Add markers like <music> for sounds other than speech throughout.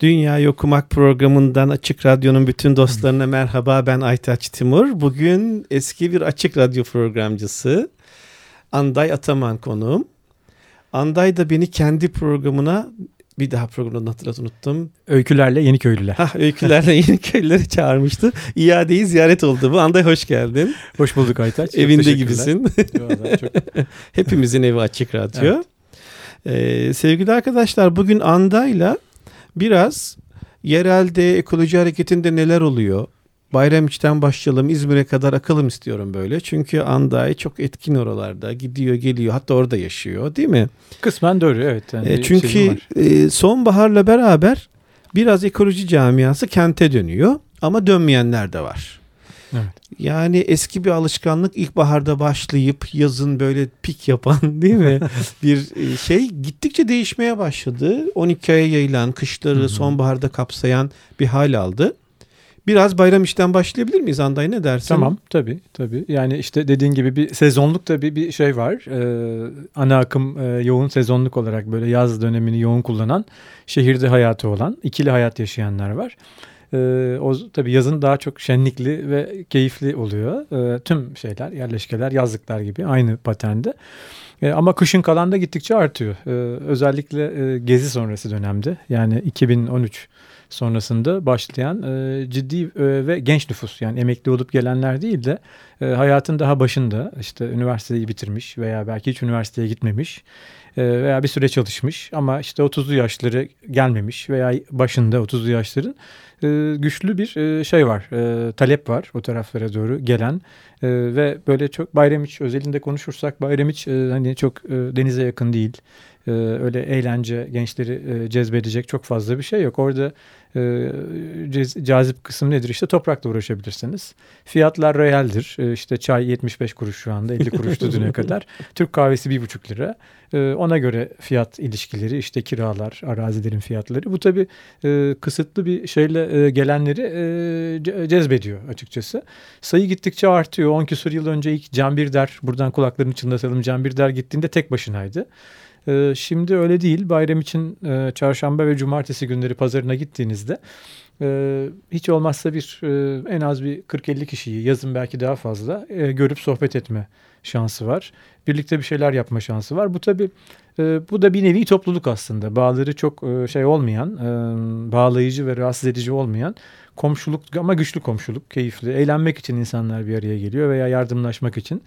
Dünya Okumak programından Açık Radyo'nun bütün dostlarına merhaba ben Aytaç Timur. Bugün eski bir Açık Radyo programcısı Anday Ataman konuğum. Anday da beni kendi programına bir daha programını hatırlat unuttum. Öykülerle Yeni Köylüler. Hah, öykülerle Yeni Köylüleri çağırmıştı. İadeyi ziyaret oldu bu. Anday hoş geldin. Hoş bulduk Aytaç. Evinde gibisin. <laughs> Hepimizin evi Açık Radyo. Evet. Ee, sevgili arkadaşlar bugün Anday'la biraz yerelde ekoloji hareketinde neler oluyor? Bayramiç'ten başlayalım İzmir'e kadar akalım istiyorum böyle. Çünkü Anday çok etkin oralarda gidiyor geliyor hatta orada yaşıyor değil mi? Kısmen doğru evet. Yani e, çünkü e, sonbaharla beraber biraz ekoloji camiası kente dönüyor ama dönmeyenler de var. Evet. Yani eski bir alışkanlık ilkbaharda başlayıp yazın böyle pik yapan <laughs> değil mi? <laughs> bir e, şey gittikçe değişmeye başladı. 12 aya yayılan, kışları sonbaharda kapsayan bir hal aldı. Biraz bayram işten başlayabilir miyiz Anday ne dersin? Tamam tabii tabii. Yani işte dediğin gibi bir sezonluk da bir, bir şey var. Ee, ana akım e, yoğun sezonluk olarak böyle yaz dönemini yoğun kullanan şehirde hayatı olan ikili hayat yaşayanlar var. E, o tabii yazın daha çok şenlikli ve keyifli oluyor. E, tüm şeyler, yerleşkeler, yazlıklar gibi aynı paternde. E, ama kışın kalan da gittikçe artıyor. E, özellikle e, gezi sonrası dönemde yani 2013 sonrasında başlayan e, ciddi e, ve genç nüfus yani emekli olup gelenler değil de e, hayatın daha başında işte üniversiteyi bitirmiş veya belki hiç üniversiteye gitmemiş e, veya bir süre çalışmış ama işte 30'lu yaşları gelmemiş veya başında 30'lu yaşların e, güçlü bir e, şey var, e, talep var o taraflara doğru gelen e, ve böyle çok Bayramiç özelinde konuşursak Bayramiç e, hani çok e, denize yakın değil. E, öyle eğlence gençleri e, cezbedecek çok fazla bir şey yok. Orada e, cazip kısım nedir? İşte toprakla uğraşabilirsiniz. Fiyatlar realdir. E, işte çay 75 kuruş şu anda 50 kuruştu <laughs> düne kadar. Türk kahvesi 1,5 lira. E, ona göre fiyat ilişkileri işte kiralar, arazilerin fiyatları. Bu tabii e, kısıtlı bir şeyle e, gelenleri e, cezbediyor açıkçası. Sayı gittikçe artıyor. 10 küsur yıl önce ilk Can Birder, buradan kulaklarını çınlatalım Can Birder gittiğinde tek başınaydı. Ee, şimdi öyle değil. Bayram için e, çarşamba ve cumartesi günleri pazarına gittiğinizde e, hiç olmazsa bir e, en az bir 40-50 kişiyi yazın belki daha fazla görüp sohbet etme şansı var. Birlikte bir şeyler yapma şansı var. Bu tabii bu da bir nevi topluluk aslında. Bağları çok şey olmayan, bağlayıcı ve rahatsız edici olmayan komşuluk ama güçlü komşuluk, keyifli. Eğlenmek için insanlar bir araya geliyor veya yardımlaşmak için.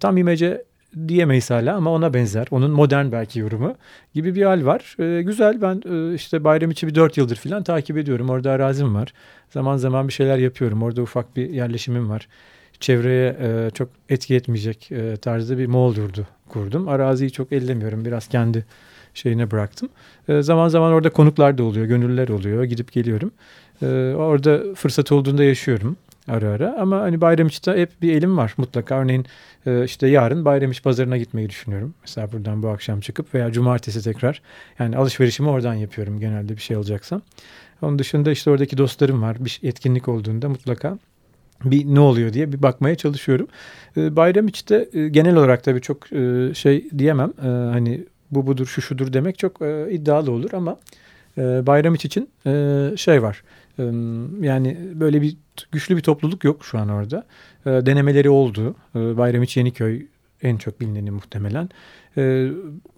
Tam imece diyemeyiz hala ama ona benzer. Onun modern belki yorumu gibi bir hal var. E, güzel ben e, işte bayram içi bir dört yıldır falan takip ediyorum. Orada arazim var. Zaman zaman bir şeyler yapıyorum. Orada ufak bir yerleşimim var. Çevreye e, çok etki etmeyecek e, tarzda bir Moğol yurdu kurdum. Araziyi çok ellemiyorum. Biraz kendi şeyine bıraktım. E, zaman zaman orada konuklar da oluyor, gönüllüler oluyor. Gidip geliyorum. E, orada fırsat olduğunda yaşıyorum ara ara. Ama hani Bayramiç'te hep bir elim var mutlaka. Örneğin e, işte yarın Bayramiç pazarına gitmeyi düşünüyorum. Mesela buradan bu akşam çıkıp veya cumartesi tekrar. Yani alışverişimi oradan yapıyorum genelde bir şey alacaksam. Onun dışında işte oradaki dostlarım var. Bir etkinlik olduğunda mutlaka bir ne oluyor diye bir bakmaya çalışıyorum. E, Bayramiç'te e, genel olarak tabii çok şey diyemem. Hani bu budur şu şudur demek çok iddialı olur ama Bayramiç için şey var yani böyle bir güçlü bir topluluk yok şu an orada. Denemeleri oldu. Bayramiç Yeniköy en çok bilineni muhtemelen.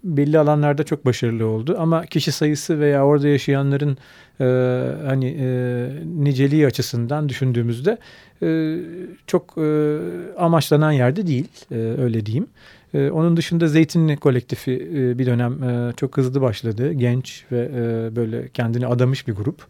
belli alanlarda çok başarılı oldu ama kişi sayısı veya orada yaşayanların hani niceliği açısından düşündüğümüzde çok amaçlanan yerde değil öyle diyeyim. onun dışında Zeytinli kolektifi bir dönem çok hızlı başladı. Genç ve böyle kendini adamış bir grup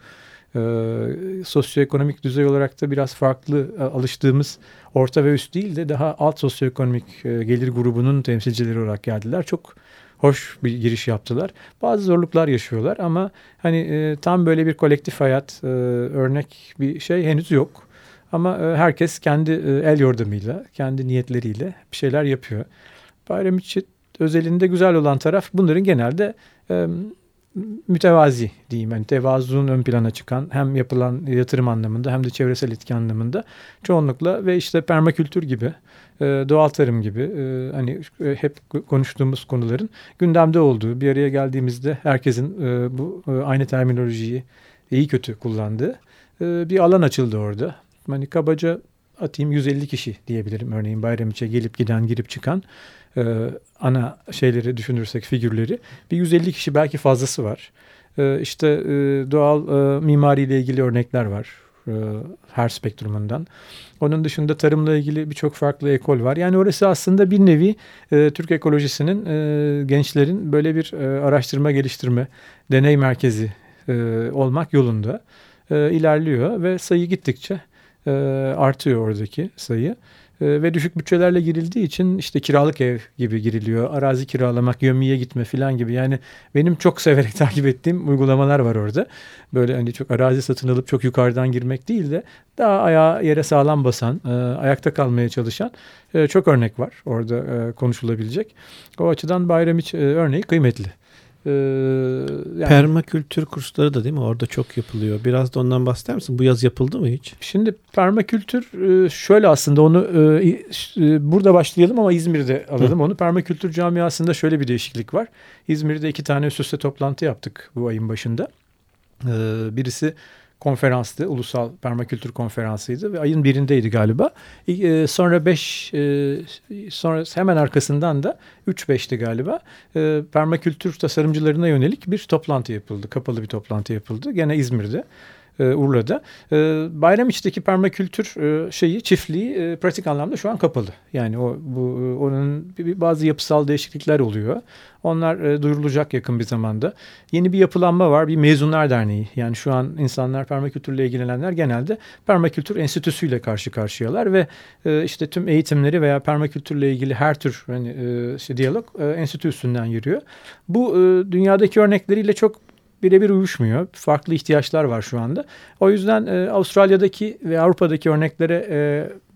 e, sosyoekonomik düzey olarak da biraz farklı e, alıştığımız orta ve üst değil de daha alt sosyoekonomik e, gelir grubunun temsilcileri olarak geldiler. Çok hoş bir giriş yaptılar. Bazı zorluklar yaşıyorlar ama hani e, tam böyle bir kolektif hayat e, örnek bir şey henüz yok. Ama e, herkes kendi e, el yordamıyla, kendi niyetleriyle bir şeyler yapıyor. Bayram için özelinde güzel olan taraf bunların genelde e, mütevazi diyeyim. Yani tevazuun ön plana çıkan hem yapılan yatırım anlamında hem de çevresel etki anlamında çoğunlukla ve işte permakültür gibi e, doğal tarım gibi e, hani e, hep konuştuğumuz konuların gündemde olduğu bir araya geldiğimizde herkesin bu aynı terminolojiyi iyi kötü kullandığı bir alan açıldı orada. Hani kabaca atayım 150 kişi diyebilirim örneğin Bayramiç'e gelip giden girip çıkan e, ana şeyleri düşünürsek figürleri bir 150 kişi belki fazlası var. E, işte e, doğal e, mimariyle ilgili örnekler var e, her spektrumundan. Onun dışında tarımla ilgili birçok farklı ekol var. Yani orası aslında bir nevi e, Türk ekolojisinin e, gençlerin böyle bir e, araştırma geliştirme deney merkezi e, olmak yolunda e, ilerliyor ve sayı gittikçe e, artıyor oradaki sayı. E, ve düşük bütçelerle girildiği için işte kiralık ev gibi giriliyor. Arazi kiralamak, gömüye gitme falan gibi. Yani benim çok severek <laughs> takip ettiğim uygulamalar var orada. Böyle hani çok arazi satın alıp çok yukarıdan girmek değil de daha ayağı yere sağlam basan, e, ayakta kalmaya çalışan e, çok örnek var orada e, konuşulabilecek. O açıdan Bayramiç örneği kıymetli. Ee, yani, permakültür kursları da değil mi? Orada çok yapılıyor. Biraz da ondan bahseder misin? Bu yaz yapıldı mı hiç? Şimdi permakültür e, şöyle aslında onu e, e, burada başlayalım ama İzmir'de alalım Hı. onu. Permakültür camiasında şöyle bir değişiklik var. İzmir'de iki tane üst üste toplantı yaptık bu ayın başında. Birisi konferanstı. Ulusal Permakültür Konferansı'ydı ve ayın birindeydi galiba. E, sonra beş e, sonra hemen arkasından da üç beşti galiba. E, permakültür tasarımcılarına yönelik bir toplantı yapıldı. Kapalı bir toplantı yapıldı. Gene İzmir'de e, Urla'da. E, Bayramiç'teki permakültür e, şeyi çiftliği e, pratik anlamda şu an kapalı. Yani o bu e, onun bazı yapısal değişiklikler oluyor. Onlar e, duyurulacak yakın bir zamanda. Yeni bir yapılanma var. Bir mezunlar derneği. Yani şu an insanlar permakültürle ilgilenenler genelde permakültür enstitüsüyle karşı karşıyalar ve e, işte tüm eğitimleri veya permakültürle ilgili her tür hani e, işte diyalog e, enstitü üstünden yürüyor. Bu e, dünyadaki örnekleriyle çok birebir uyuşmuyor. Farklı ihtiyaçlar var şu anda. O yüzden e, Avustralya'daki ve Avrupa'daki örneklere e,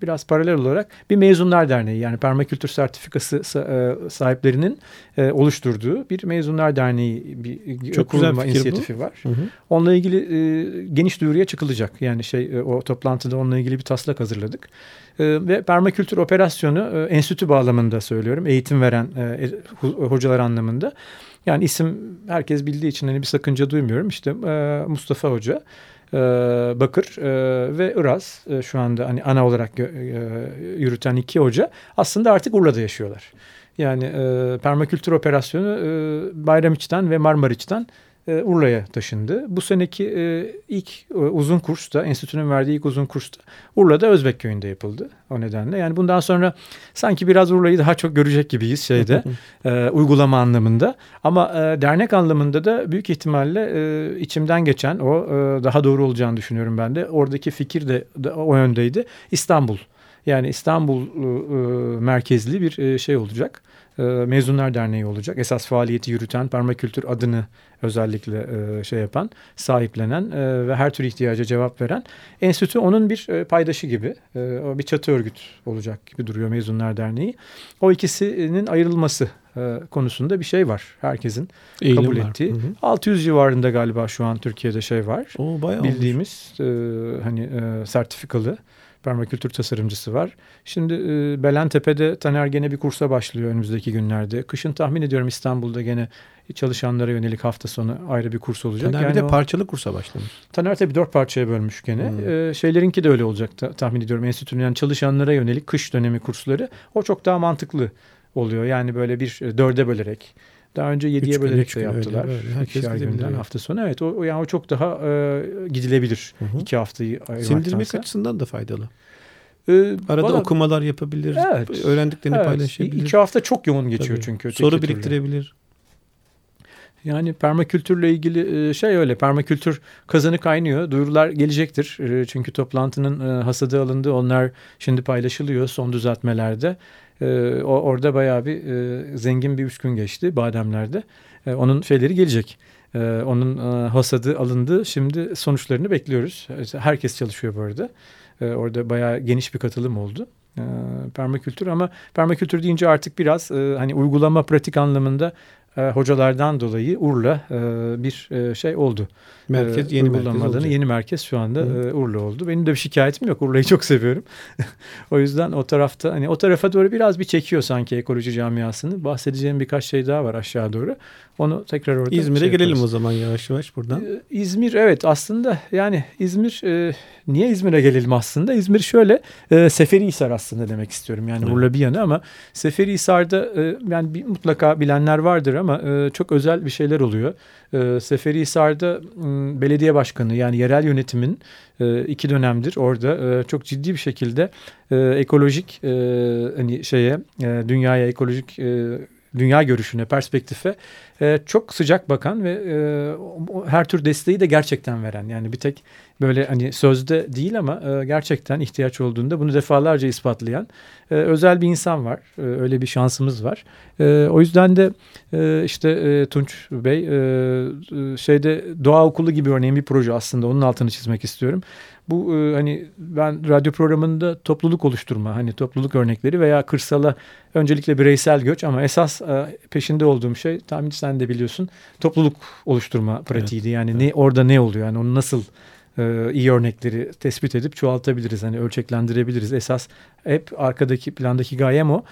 biraz paralel olarak bir mezunlar derneği yani permakültür sertifikası e, sahiplerinin e, oluşturduğu bir mezunlar derneği bir Çok kurulma inisiyatifi bu. var. Hı hı. Onunla ilgili e, geniş duyuruya çıkılacak. Yani şey e, o toplantıda onunla ilgili bir taslak hazırladık. E, ve permakültür operasyonu e, enstitü bağlamında söylüyorum. Eğitim veren e, hocalar anlamında. Yani isim herkes bildiği için hani bir sakınca duymuyorum. İşte e, Mustafa Hoca, e, Bakır e, ve Iraz e, şu anda hani ana olarak yürüten iki hoca aslında artık Urla'da yaşıyorlar. Yani e, permakültür operasyonu e, Bayramiç'ten ve Marmariç'ten e, Urla'ya taşındı. Bu seneki e, ilk e, uzun kurs da enstitünün verdiği ilk uzun kurs da Urla'da Özbek köyünde yapıldı. O nedenle yani bundan sonra sanki biraz Urla'yı daha çok görecek gibiyiz şeyde <laughs> e, uygulama anlamında. Ama e, dernek anlamında da büyük ihtimalle e, içimden geçen o e, daha doğru olacağını düşünüyorum ben de. Oradaki fikir de, de o yöndeydi. İstanbul. Yani İstanbul e, merkezli bir e, şey olacak e, Mezunlar Derneği olacak. Esas faaliyeti yürüten, permakültür adını özellikle e, şey yapan, sahiplenen e, ve her tür ihtiyaca cevap veren enstitü onun bir e, paydaşı gibi, e, bir çatı örgüt olacak gibi duruyor Mezunlar Derneği. O ikisinin ayrılması e, konusunda bir şey var. Herkesin Eğilim kabul var. ettiği. Hı hı. 600 civarında galiba şu an Türkiye'de şey var. O bayağı Bildiğimiz e, hani e, sertifikalı permakültür tasarımcısı var. Şimdi e, Belentepe'de Taner gene bir kursa başlıyor önümüzdeki günlerde. Kışın tahmin ediyorum İstanbul'da gene çalışanlara yönelik hafta sonu ayrı bir kurs olacak. Taner yani bir de o, parçalı kursa başlamış. Taner tabii dört parçaya bölmüş gene. Hmm. Ee, şeylerinki de öyle olacak ta, tahmin ediyorum. Enstitünün yani çalışanlara yönelik kış dönemi kursları. O çok daha mantıklı oluyor. Yani böyle bir e, dörde bölerek. Daha önce yediye bölerek de yaptılar. Öyle, öyle. Herkes günden hafta sonu. Evet o, yani o çok daha e, gidilebilir. Hı hı. iki haftayı Sindirmek açısından da faydalı. Ee, Arada bana, okumalar yapabilir. Evet, öğrendiklerini evet. paylaşabilir. İki hafta çok yoğun geçiyor Tabii. çünkü. Soru biriktirebilir. Yani permakültürle ilgili e, şey öyle. Permakültür kazanı kaynıyor. Duyurular gelecektir. E, çünkü toplantının e, hasadı alındı. Onlar şimdi paylaşılıyor son düzeltmelerde. Orada bayağı bir zengin bir üç gün geçti bademlerde. Onun şeyleri gelecek. Onun hasadı alındı. Şimdi sonuçlarını bekliyoruz. Herkes çalışıyor bu arada. Orada bayağı geniş bir katılım oldu permakültür ama permakültür deyince artık biraz hani uygulama pratik anlamında e, hocalardan dolayı Urla e, bir e, şey oldu. Merkez yeni merkez. Yeni merkez şu anda e, Urla oldu. Benim de bir şikayetim yok. Urla'yı çok seviyorum. <laughs> o yüzden o tarafta hani o tarafa doğru biraz bir çekiyor sanki ekoloji camiasını. Bahsedeceğim birkaç şey daha var aşağı doğru. Onu tekrar orada İzmir'e şey gelelim o zaman yavaş yavaş buradan. Ee, İzmir evet aslında yani İzmir e, niye İzmir'e gelelim aslında? İzmir şöyle e, Seferihisar aslında demek istiyorum. Yani. Urla bir yanı ama Seferihisar'da e, yani bir, mutlaka bilenler vardır ama e, çok özel bir şeyler oluyor. E, Seferihisar'da e, belediye başkanı yani yerel yönetimin e, iki dönemdir orada e, çok ciddi bir şekilde e, ekolojik e, hani şeye e, dünyaya ekolojik e, dünya görüşüne, perspektife e, çok sıcak bakan ve e, her tür desteği de gerçekten veren. Yani bir tek böyle hani sözde değil ama e, gerçekten ihtiyaç olduğunda bunu defalarca ispatlayan e, özel bir insan var. E, öyle bir şansımız var. E, o yüzden de e, işte e, Tunç Bey e, e şeyde Doğa Okulu gibi örneğin bir proje aslında onun altını çizmek istiyorum. Bu e, hani ben radyo programında topluluk oluşturma hani topluluk örnekleri veya kırsala öncelikle bireysel göç ama esas e, peşinde olduğum şey tahmin sen de biliyorsun topluluk oluşturma pratiğiydi. Evet. Yani evet. ne orada ne oluyor yani onu nasıl e, iyi örnekleri tespit edip çoğaltabiliriz. Hani ölçeklendirebiliriz. Esas hep arkadaki plandaki gayem o.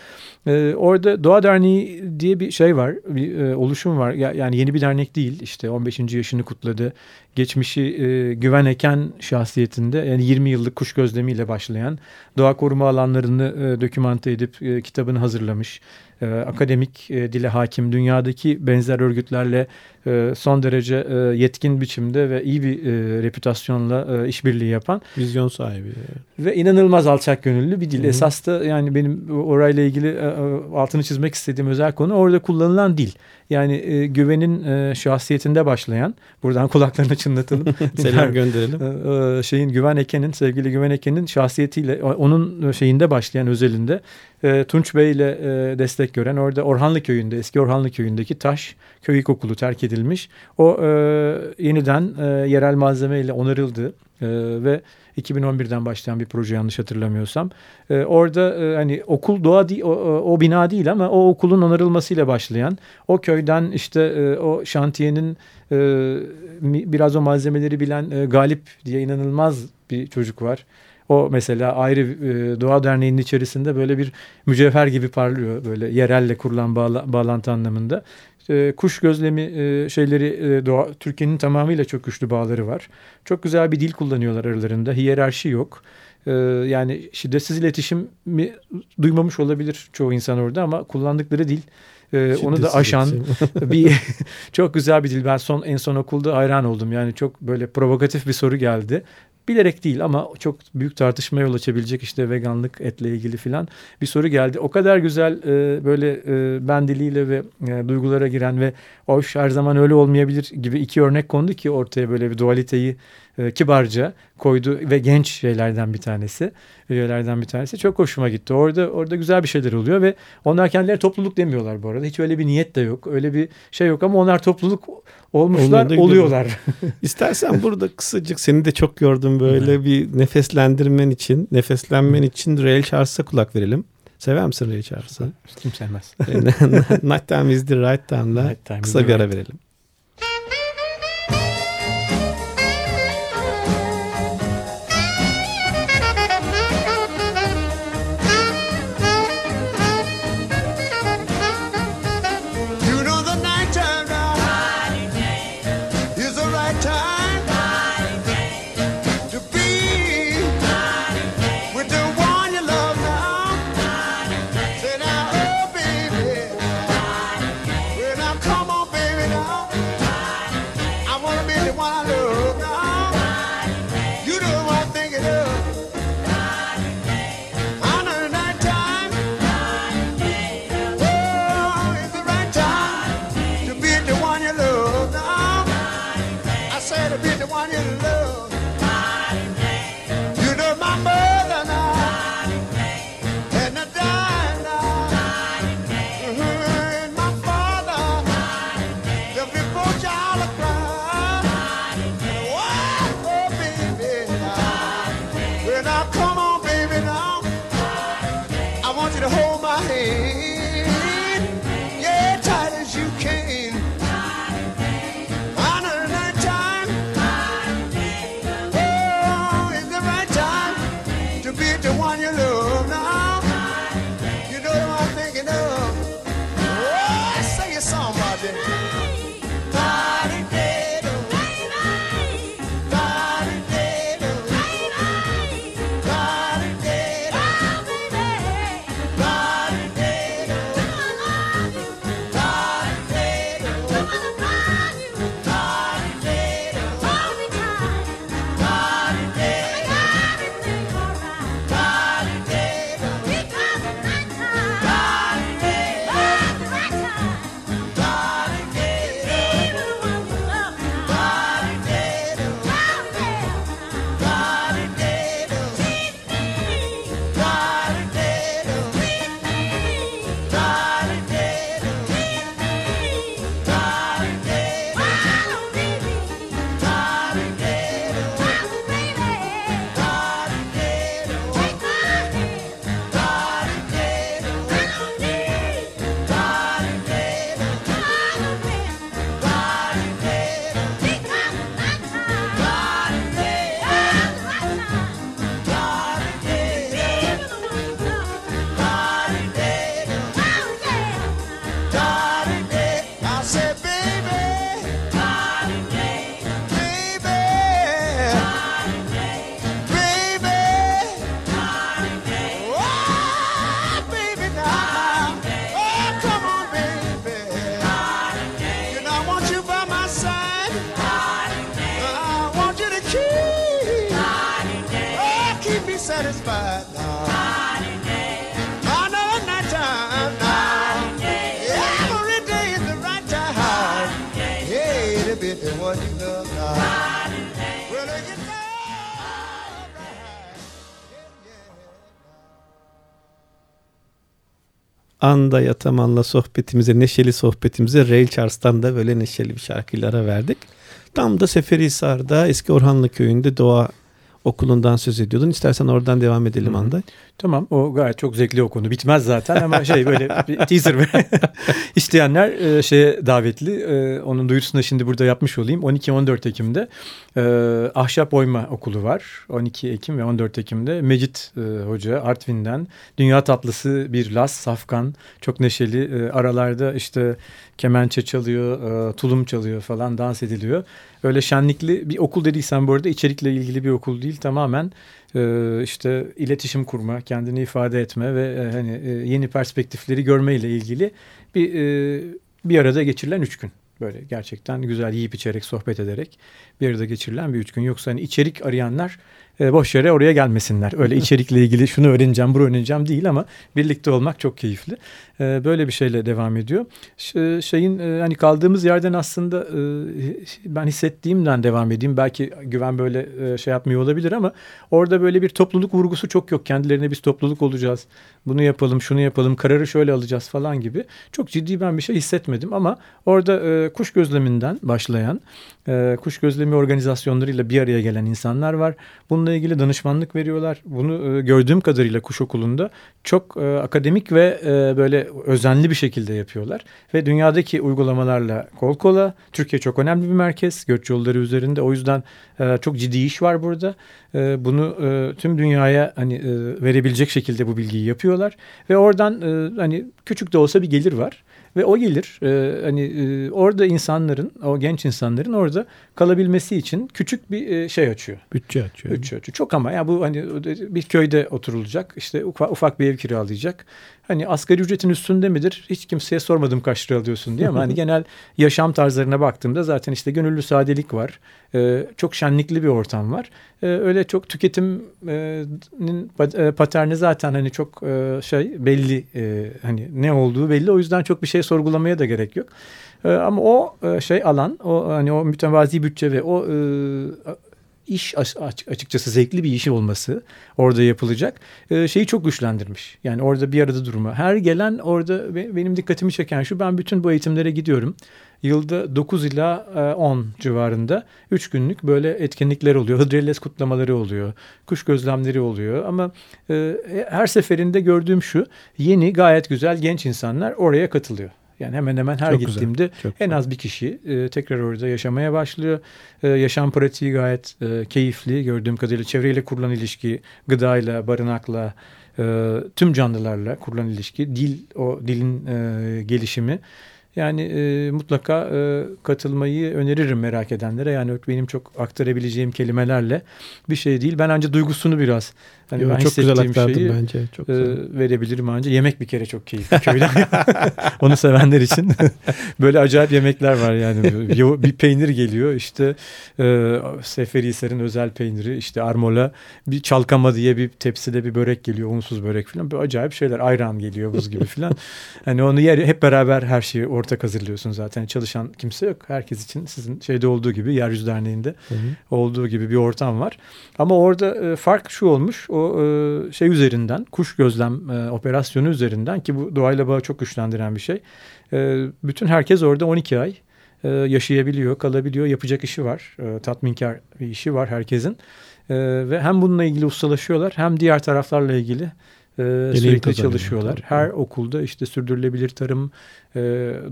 E, orada Doğa Derneği diye bir şey var. Bir e, oluşum var. Ya, yani yeni bir dernek değil. İşte 15. yaşını kutladı. Geçmişi e, Güven Eken şahsiyetinde yani 20 yıllık kuş gözlemiyle başlayan doğa koruma alanlarını e, dokümante edip e, kitabını hazırlamış e, akademik e, dile hakim, dünyadaki benzer örgütlerle e, son derece e, yetkin biçimde ve iyi bir e, reputasyonla e, işbirliği yapan. Vizyon sahibi. Ve inanılmaz alçak gönüllü bir dil. Esas da yani benim orayla ilgili e, e, altını çizmek istediğim özel konu orada kullanılan dil. Yani e, güvenin e, şahsiyetinde başlayan, buradan <laughs> kulaklarını çınlatalım. <laughs> Selam gönderelim. <laughs> E, e, şeyin Güven Eken'in, sevgili Güven Eken'in şahsiyetiyle, onun şeyinde başlayan özelinde e, Tunç Bey ile e, destek gören orada Orhanlı Köyü'nde, eski Orhanlı Köyü'ndeki taş köy ilkokulu terk edilmiş. O e, yeniden e, yerel malzemeyle onarıldı e, ve 2011'den başlayan bir proje yanlış hatırlamıyorsam. E, orada e, hani okul doğa değil, o, o bina değil ama o okulun onarılmasıyla başlayan o köyden işte e, o şantiyenin e, biraz o malzemeleri bilen e, Galip diye inanılmaz bir çocuk var. O mesela ayrı e, Doğa Derneği'nin içerisinde böyle bir mücevher gibi parlıyor. Böyle yerelle kurulan bağla, bağlantı anlamında. E, kuş gözlemi e, şeyleri e, doğa, Türkiye'nin tamamıyla çok güçlü bağları var. Çok güzel bir dil kullanıyorlar aralarında. Hiyerarşi yok. E, yani şiddetsiz iletişim mi duymamış olabilir çoğu insan orada ama kullandıkları dil ee, onu da aşan <laughs> bir çok güzel bir dil. Ben son en son okulda hayran oldum. Yani çok böyle provokatif bir soru geldi bilerek değil ama çok büyük tartışmaya yol açabilecek işte veganlık etle ilgili filan bir soru geldi. O kadar güzel e, böyle e, ben diliyle ve e, duygulara giren ve hoş her zaman öyle olmayabilir gibi iki örnek kondu ki ortaya böyle bir dualiteyi e, kibarca koydu ve genç şeylerden bir tanesi, üyelerden bir tanesi. Çok hoşuma gitti. Orada orada güzel bir şeyler oluyor ve onlar kendileri topluluk demiyorlar bu arada. Hiç öyle bir niyet de yok. Öyle bir şey yok ama onlar topluluk olmuşlar, oluyorlar. <laughs> İstersen burada kısacık seni de çok gördüm böyle bir nefeslendirmen için, nefeslenmen için Ray Charles'a kulak verelim. Sever misin Ray Charles'ı? Kim sevmez. <laughs> Night Time is the right time'la kısa bir ara verelim. Anda Yataman'la sohbetimize, neşeli sohbetimize Ray Charles'tan da böyle neşeli bir şarkılara verdik. Tam da Seferihisar'da eski Orhanlı köyünde doğa okulundan söz ediyordun. İstersen oradan devam edelim Hı hı. Anday. Tamam o gayet çok zevkli o konu. Bitmez zaten ama şey böyle <laughs> bir teaser <laughs> isteyenler e, şeye davetli. E, onun duyurusunu da şimdi burada yapmış olayım. 12-14 Ekim'de e, Ahşap Oyma Okulu var. 12 Ekim ve 14 Ekim'de Mecit e, Hoca Artvin'den dünya tatlısı bir las, safkan, çok neşeli. E, aralarda işte kemençe çalıyor, e, tulum çalıyor falan dans ediliyor. Öyle şenlikli bir okul dediysen bu arada içerikle ilgili bir okul değil. Tamamen e, işte iletişim kurma, kendini ifade etme ve e, hani e, yeni perspektifleri görme ile ilgili bir e, bir arada geçirilen üç gün. Böyle gerçekten güzel yiyip içerek sohbet ederek bir arada geçirilen bir üç gün. Yoksa hani içerik arayanlar e, boş yere oraya gelmesinler. Öyle içerikle ilgili şunu öğreneceğim, bunu öğreneceğim değil ama birlikte olmak çok keyifli. E, böyle bir şeyle devam ediyor. Ş- şeyin e, hani kaldığımız yerden aslında e, ben hissettiğimden devam edeyim. Belki güven böyle e, şey yapmıyor olabilir ama orada böyle bir topluluk vurgusu çok yok. Kendilerine biz topluluk olacağız. Bunu yapalım, şunu yapalım, kararı şöyle alacağız falan gibi. Çok ciddi ben bir şey hissetmedim ama orada e, kuş gözleminden başlayan e, kuş gözlemi organizasyonlarıyla bir araya gelen insanlar var. Bununla ilgili danışmanlık veriyorlar. Bunu e, gördüğüm kadarıyla kuş okulunda çok e, akademik ve e, böyle özenli bir şekilde yapıyorlar. Ve dünyadaki uygulamalarla kol kola. Türkiye çok önemli bir merkez. Göç yolları üzerinde. O yüzden çok ciddi iş var burada. Bunu tüm dünyaya hani verebilecek şekilde bu bilgiyi yapıyorlar. Ve oradan hani küçük de olsa bir gelir var. Ve o gelir e, hani e, orada insanların, o genç insanların orada kalabilmesi için küçük bir e, şey açıyor. Bütçe açıyor. Bütçe açıyor. Çok ama ya bu hani bir köyde oturulacak. işte ufak, ufak bir ev kiralayacak. Hani asgari ücretin üstünde midir? Hiç kimseye sormadım kaç lira alıyorsun diye ama hani <laughs> genel yaşam tarzlarına baktığımda zaten işte gönüllü sadelik var. Ee, çok şenlikli bir ortam var. Ee, öyle çok tüketiminin e, paterni zaten hani çok e, şey belli e, hani ne olduğu belli. O yüzden çok bir şey sorgulamaya da gerek yok. Ee, ama o e, şey alan, o hani o mütevazi bütçe ve o e, iş açıkçası zevkli bir işi olması orada yapılacak e, şeyi çok güçlendirmiş. Yani orada bir arada durma. Her gelen orada benim dikkatimi çeken şu ben bütün bu eğitimlere gidiyorum. Yılda 9 ila 10 civarında 3 günlük böyle etkinlikler oluyor. <laughs> Hıdrellez kutlamaları oluyor. Kuş gözlemleri oluyor. Ama e, her seferinde gördüğüm şu yeni gayet güzel genç insanlar oraya katılıyor. Yani hemen hemen her çok gittiğimde güzel, çok en az bir kişi e, tekrar orada yaşamaya başlıyor. E, yaşam pratiği gayet e, keyifli. Gördüğüm kadarıyla çevreyle kurulan ilişki, gıdayla, barınakla, e, tüm canlılarla kurulan ilişki, dil, o dilin e, gelişimi. Yani e, mutlaka e, katılmayı öneririm merak edenlere. Yani benim çok aktarabileceğim kelimelerle bir şey değil. Ben ancak duygusunu biraz hani Yo, ben çok güzel şeyi, bence. Çok e, verebilirim ancak. Yemek bir kere çok keyifli köyden. <laughs> Onu sevenler için <laughs> böyle acayip yemekler var yani. bir peynir geliyor işte e, Seferihisar'ın özel peyniri işte armola bir çalkama diye bir tepside bir börek geliyor unsuz börek falan. Böyle acayip şeyler ayran geliyor buz gibi falan. hani onu yer hep beraber her şeyi ortak hazırlıyorsun zaten. Çalışan kimse yok. Herkes için sizin şeyde olduğu gibi Yeryüzü Derneği'nde hı hı. olduğu gibi bir ortam var. Ama orada e, fark şu olmuş. O e, şey üzerinden kuş gözlem e, operasyonu üzerinden ki bu doğayla bağı çok güçlendiren bir şey. E, bütün herkes orada 12 ay e, yaşayabiliyor, kalabiliyor. Yapacak işi var. E, tatminkar bir işi var herkesin. E, ve hem bununla ilgili ustalaşıyorlar hem diğer taraflarla ilgili e, sürekli çalışıyorlar. Tabii. Her okulda işte sürdürülebilir tarım, e,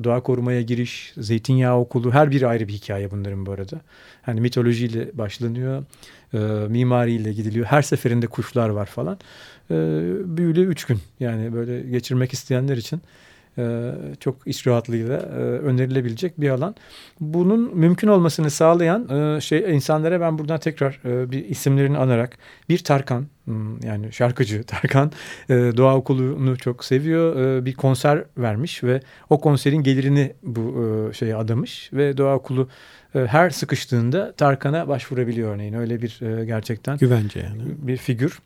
doğa korumaya giriş, zeytinyağı okulu her biri ayrı bir hikaye bunların bu arada. Hani mitolojiyle başlanıyor, e, mimariyle gidiliyor. Her seferinde kuşlar var falan. E, büyülü üç gün yani böyle geçirmek isteyenler için e, çok iç rahatlığıyla e, önerilebilecek bir alan. Bunun mümkün olmasını sağlayan e, şey insanlara ben buradan tekrar bir isimlerini anarak bir Tarkan hmm, yani şarkıcı <laughs> Tarkan Doğa Okulu'nu çok seviyor. Bir konser vermiş ve o konserin gelirini bu şeye adamış ve Doğa Okulu her sıkıştığında Tarkan'a başvurabiliyor örneğin. Öyle bir gerçekten güvence yani. Bir figür.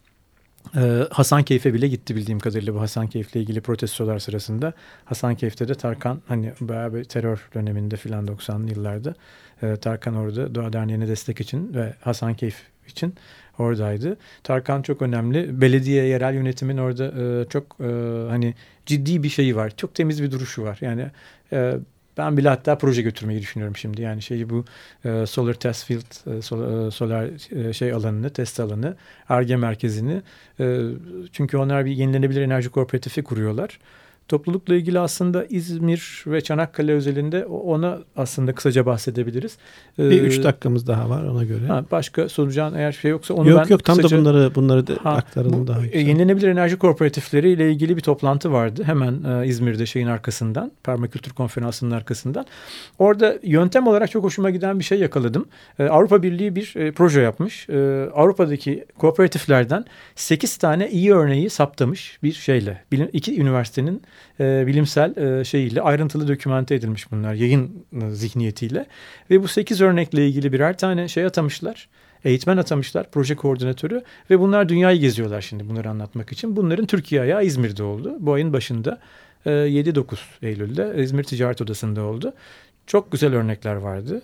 Ee, Hasan Keyfe bile gitti bildiğim kadarıyla bu Hasan Keyf'le ilgili protestolar sırasında. Hasan Keyf'te de Tarkan hani bayağı bir terör döneminde filan 90'lı yıllarda e, Tarkan orada Doğa Derneği'ne destek için ve Hasan Keyf için oradaydı. Tarkan çok önemli. Belediye, yerel yönetimin orada e, çok e, hani ciddi bir şeyi var. Çok temiz bir duruşu var. Yani ben bile hatta proje götürmeyi düşünüyorum şimdi. Yani şeyi bu e, Solar Test Field, e, e, solar e, şey alanını, test alanı, ARGE merkezini. E, çünkü onlar bir yenilenebilir enerji kooperatifi kuruyorlar. Toplulukla ilgili aslında İzmir ve Çanakkale özelinde ona aslında kısaca bahsedebiliriz. Bir ee, üç dakikamız daha var ona göre. Ha, başka soracağın eğer şey yoksa onu yok, ben Yok tam kısaca... da bunları bunları da ha, aktaralım bu, daha. Güzel. Yenilenebilir enerji kooperatifleri ile ilgili bir toplantı vardı. Hemen e, İzmir'de şeyin arkasından, Permakültür Konferansı'nın arkasından. Orada yöntem olarak çok hoşuma giden bir şey yakaladım. E, Avrupa Birliği bir e, proje yapmış. E, Avrupa'daki kooperatiflerden 8 tane iyi örneği saptamış bir şeyle. Bilim, iki üniversitenin e, bilimsel e, şeyiyle ayrıntılı dokümante edilmiş bunlar yayın e, zihniyetiyle. Ve bu sekiz örnekle ilgili birer tane şey atamışlar. Eğitmen atamışlar, proje koordinatörü ve bunlar dünyayı geziyorlar şimdi bunları anlatmak için. Bunların Türkiye ayağı İzmir'de oldu. Bu ayın başında 7-9 e, Eylül'de İzmir Ticaret Odası'nda oldu. Çok güzel örnekler vardı.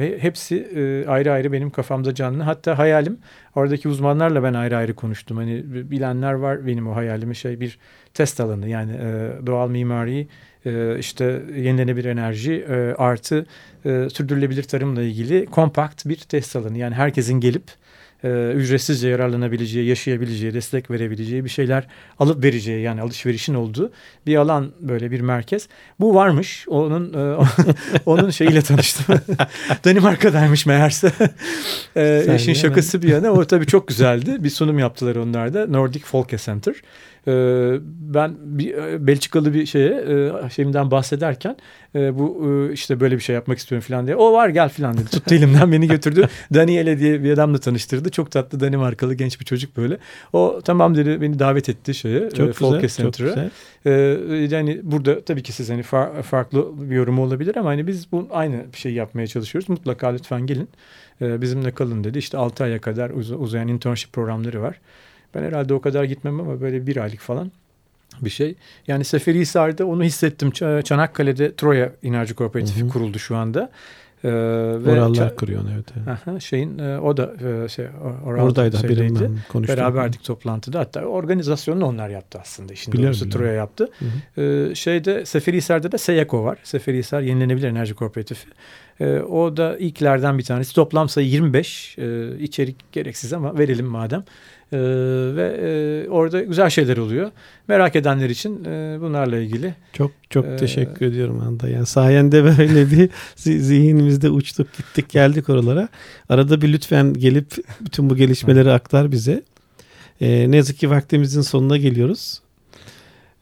Ee, hepsi e, ayrı ayrı benim kafamda canlı. Hatta hayalim oradaki uzmanlarla ben ayrı ayrı konuştum. Hani bilenler var benim o hayalimi şey bir test alanı yani e, doğal mimari e, işte yenilenebilir enerji artı sürdürülebilir tarımla ilgili kompakt bir test alanı. Yani herkesin gelip e, ücretsizce yararlanabileceği, yaşayabileceği, destek verebileceği bir şeyler alıp vereceği yani alışverişin olduğu bir alan böyle bir merkez. Bu varmış. Onun e, <laughs> onun şeyiyle tanıştım. <laughs> Danimarka'daymış meğerse. <laughs> e, işin şakası bir yana. O tabii çok güzeldi. Bir sunum yaptılar onlar da. Nordic Folk Center. Ee, ben bir e, Belçikalı bir şeye e, şeyimden bahsederken e, bu işte böyle bir şey yapmak istiyorum falan diye. O var gel falan dedi. Tuttu elimden beni götürdü. <laughs> Daniele diye bir adamla tanıştırdı. Çok tatlı Danimarkalı genç bir çocuk böyle. O tamam dedi beni davet etti şeye. Çok Folke güzel. Çok güzel. yani burada tabii ki siz hani far, farklı bir yorum olabilir ama hani biz bu aynı bir şey yapmaya çalışıyoruz. Mutlaka lütfen gelin. bizimle kalın dedi. İşte 6 aya kadar uz uzayan internship programları var. Ben herhalde o kadar gitmem ama böyle bir aylık falan bir şey. Yani Seferihisar'da onu hissettim. Çanakkale'de Troya Enerji Kooperatifi hı hı. kuruldu şu anda. Ee, Orallar kuruyor evet. Aha, şeyin e, o da e, şey oral Oradaydı ben konuştum. Beraberdik toplantıda. Hatta organizasyonunu onlar yaptı aslında. Biliyorum, doğrusu Troya yaptı. Hı hı. Ee, şeyde Seferihisar'da da SEYAKO var. Seferihisar Yenilenebilir Enerji Kooperatifi. Ee, o da ilklerden bir tanesi. Toplam sayı 25. Ee, içerik gereksiz ama verelim madem. Ee, ve e, orada güzel şeyler oluyor. Merak edenler için e, bunlarla ilgili. Çok çok ee, teşekkür ediyorum Anda. Yani sayende böyle bir <laughs> zihnimizde uçtuk gittik geldik oralara. Arada bir lütfen gelip bütün bu gelişmeleri aktar bize. Ee, ne yazık ki vaktimizin sonuna geliyoruz.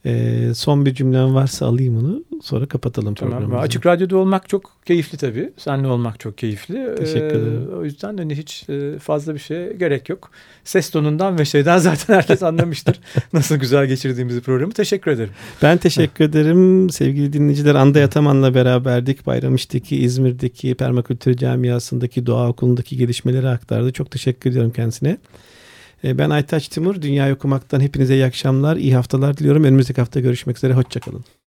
Ee, son bir cümlem varsa alayım onu. Sonra kapatalım tamam. programımızı. Açık Radyo'da olmak çok keyifli tabii. Seninle olmak çok keyifli. Teşekkür ee, ederim. O yüzden hani hiç e, fazla bir şeye gerek yok. Ses tonundan ve şeyden <laughs> zaten herkes anlamıştır. <laughs> Nasıl güzel geçirdiğimizi programı. Teşekkür ederim. Ben teşekkür ederim. Sevgili dinleyiciler Anda Yataman'la beraberdik. Bayramiş'teki, İzmir'deki permakültür camiasındaki doğa okulundaki gelişmeleri aktardı. Çok teşekkür ediyorum kendisine. E, ben Aytaç Timur. Dünya okumaktan hepinize iyi akşamlar, iyi haftalar diliyorum. Önümüzdeki hafta görüşmek üzere. Hoşçakalın.